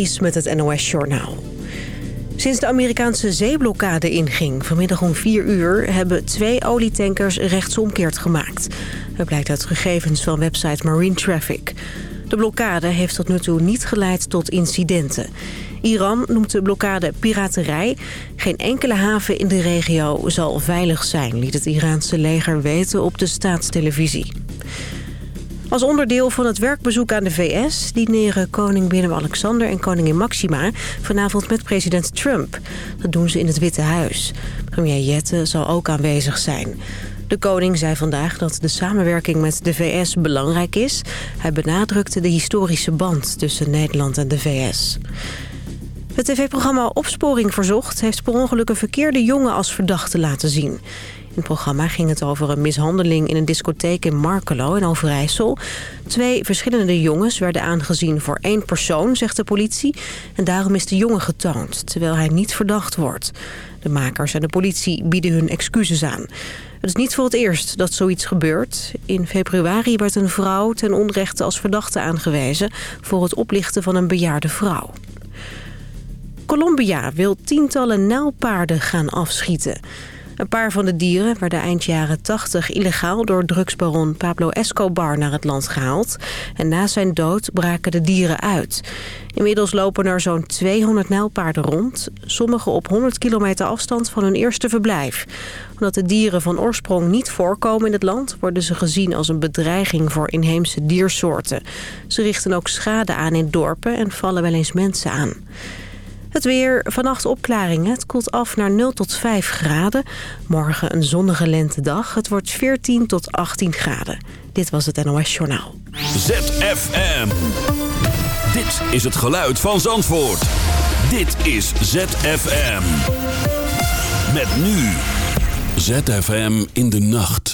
Is met het NOS Journaal. Sinds de Amerikaanse zeeblokkade inging, vanmiddag om 4 uur... hebben twee olietankers rechtsomkeerd gemaakt. Dat blijkt uit gegevens van website Marine Traffic. De blokkade heeft tot nu toe niet geleid tot incidenten. Iran noemt de blokkade piraterij. Geen enkele haven in de regio zal veilig zijn... liet het Iraanse leger weten op de staatstelevisie. Als onderdeel van het werkbezoek aan de VS... dineren koning Willem-Alexander en koningin Maxima... vanavond met president Trump. Dat doen ze in het Witte Huis. Premier Jette zal ook aanwezig zijn. De koning zei vandaag dat de samenwerking met de VS belangrijk is. Hij benadrukte de historische band tussen Nederland en de VS. Het tv-programma Opsporing Verzocht heeft per ongeluk een verkeerde jongen als verdachte laten zien. In het programma ging het over een mishandeling in een discotheek in Markelo in Overijssel. Twee verschillende jongens werden aangezien voor één persoon, zegt de politie. En daarom is de jongen getoond, terwijl hij niet verdacht wordt. De makers en de politie bieden hun excuses aan. Het is niet voor het eerst dat zoiets gebeurt. In februari werd een vrouw ten onrechte als verdachte aangewezen... voor het oplichten van een bejaarde vrouw. Colombia wil tientallen nijlpaarden gaan afschieten. Een paar van de dieren werden eind jaren 80 illegaal door drugsbaron Pablo Escobar naar het land gehaald. En na zijn dood braken de dieren uit. Inmiddels lopen er zo'n 200 nijlpaarden rond. Sommige op 100 kilometer afstand van hun eerste verblijf. Omdat de dieren van oorsprong niet voorkomen in het land... worden ze gezien als een bedreiging voor inheemse diersoorten. Ze richten ook schade aan in dorpen en vallen wel eens mensen aan. Het weer, vannacht opklaringen. Het koelt af naar 0 tot 5 graden. Morgen een zonnige lentedag. Het wordt 14 tot 18 graden. Dit was het NOS Journaal. ZFM. Dit is het geluid van Zandvoort. Dit is ZFM. Met nu. ZFM in de nacht.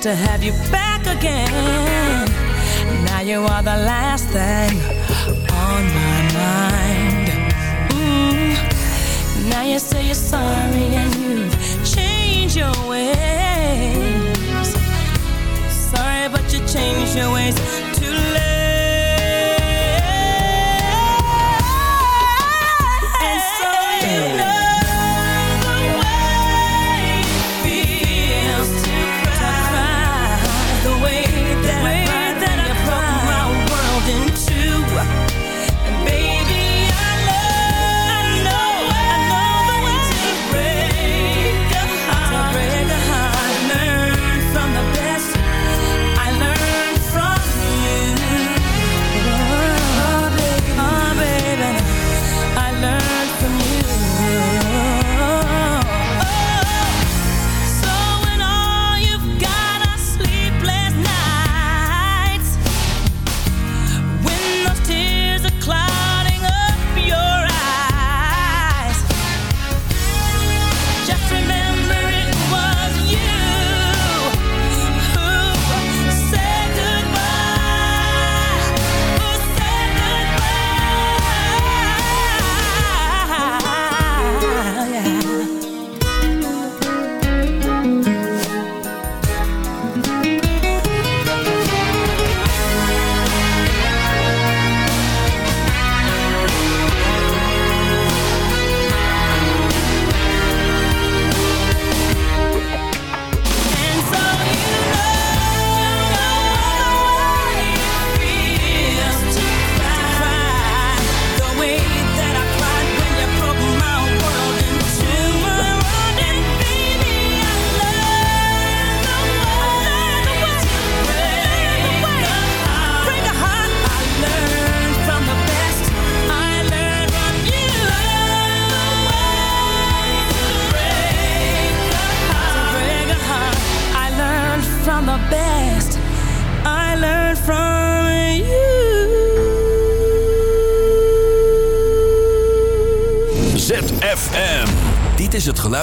to have you back.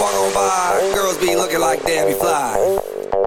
Walk on by, girls be looking like Debbie Fly.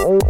Look